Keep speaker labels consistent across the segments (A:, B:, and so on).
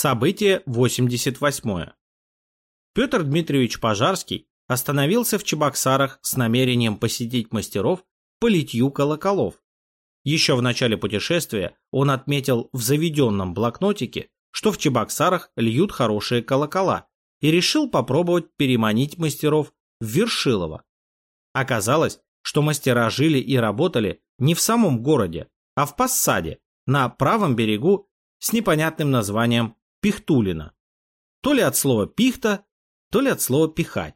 A: Событие 88. Петр Дмитриевич Пожарский остановился в Чебоксарах с намерением посетить мастеров по литью колоколов. Еще в начале путешествия он отметил в заведенном блокнотике, что в Чебоксарах льют хорошие колокола, и решил попробовать переманить мастеров в Вершилово. Оказалось, что мастера жили и работали не в самом городе, а в Пассаде, на правом берегу с непонятным названием Пихтулина. То ли от слова «пихта», то ли от слова «пихать».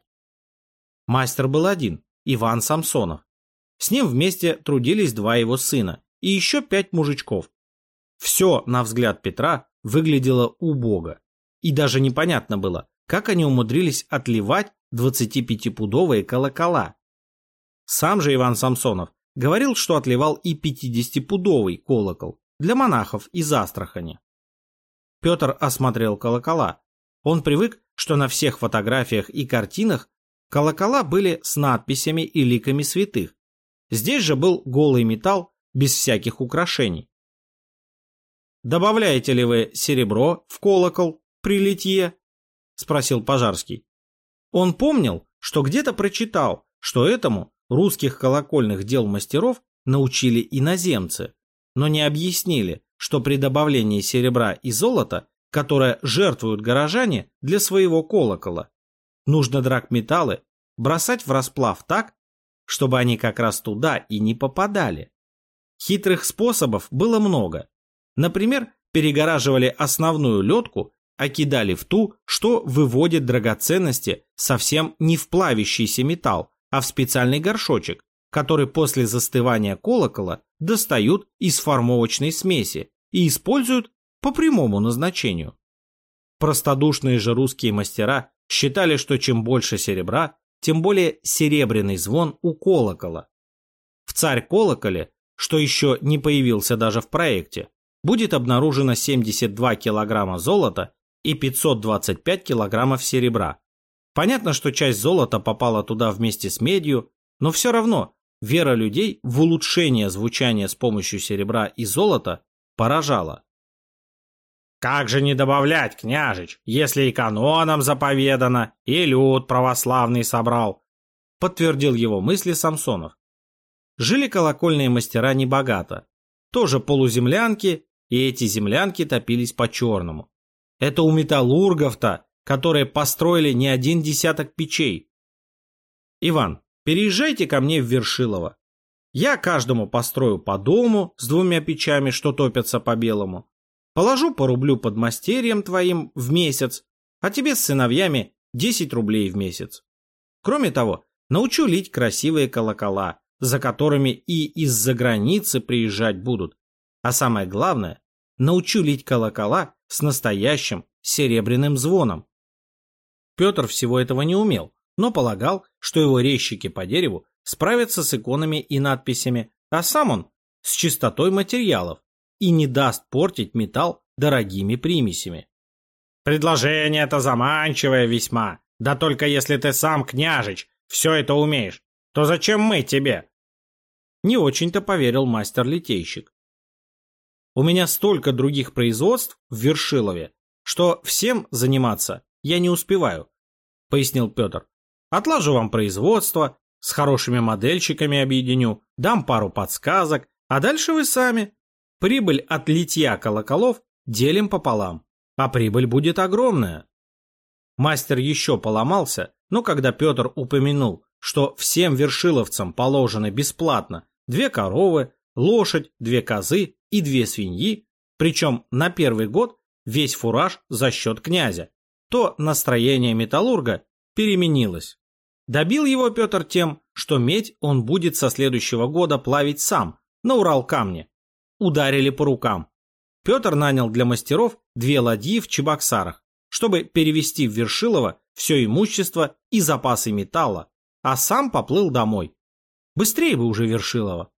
A: Мастер был один, Иван Самсонов. С ним вместе трудились два его сына и еще пять мужичков. Все, на взгляд Петра, выглядело убого. И даже непонятно было, как они умудрились отливать 25-пудовые колокола. Сам же Иван Самсонов говорил, что отливал и 50-пудовый колокол для монахов из Астрахани. Петр осмотрел колокола. Он привык, что на всех фотографиях и картинах колокола были с надписями и ликами святых. Здесь же был голый металл без всяких украшений. «Добавляете ли вы серебро в колокол при литье?» – спросил Пожарский. Он помнил, что где-то прочитал, что этому русских колокольных дел мастеров научили иноземцы, но не объяснили, что при добавлении серебра и золота, которое жертвуют горожане для своего колокола, нужно драгметаллы бросать в расплав так, чтобы они как раз туда и не попадали. Хитрых способов было много. Например, перегораживали основную ледку, а кидали в ту, что выводит драгоценности совсем не в плавящийся металл, а в специальный горшочек, который после застывания колокола достают из формовочной смеси и используют по прямому назначению. Простодушные же русские мастера считали, что чем больше серебра, тем более серебряный звон у колокола. В царь-колоколе, что еще не появился даже в проекте, будет обнаружено 72 килограмма золота и 525 килограммов серебра. Понятно, что часть золота попала туда вместе с медью, но все равно вера людей в улучшение звучания с помощью серебра и золота поражала. «Как же не добавлять, княжич, если и каноном заповедано, и люд православный собрал?» подтвердил его мысли Самсонов. Жили колокольные мастера небогато, тоже полуземлянки, и эти землянки топились по-черному. Это у металлургов-то, которые построили не один десяток печей. Иван, переезжайте ко мне в Вершилово. Я каждому построю по дому с двумя печами, что топятся по-белому. Положу по рублю под мастерьем твоим в месяц, а тебе с сыновьями 10 рублей в месяц. Кроме того, научу лить красивые колокола, за которыми и из-за границы приезжать будут. А самое главное, научу лить колокола с настоящим серебряным звоном. Петр всего этого не умел, но полагал, что его резчики по дереву справятся с иконами и надписями, а сам он с чистотой материалов и не даст портить металл дорогими примесями. «Предложение это заманчивое весьма, да только если ты сам, княжич, все это умеешь, то зачем мы тебе?» Не очень-то поверил мастер-литейщик. «У меня столько других производств в Вершилове, что всем заниматься я не успеваю», — пояснил Петр. «Отлажу вам производство, с хорошими модельщиками объединю, дам пару подсказок, а дальше вы сами. Прибыль от литья колоколов делим пополам, а прибыль будет огромная». Мастер еще поломался, но когда Петр упомянул, что всем вершиловцам положены бесплатно две коровы, лошадь, две козы и две свиньи, причем на первый год весь фураж за счет князя, то настроение металлурга переменилось. Добил его Петр тем, что медь он будет со следующего года плавить сам, на Урал камне. Ударили по рукам. Петр нанял для мастеров две ладьи в Чебоксарах, чтобы перевести в Вершилово все имущество и запасы металла, а сам поплыл домой. Быстрее бы уже Вершилово.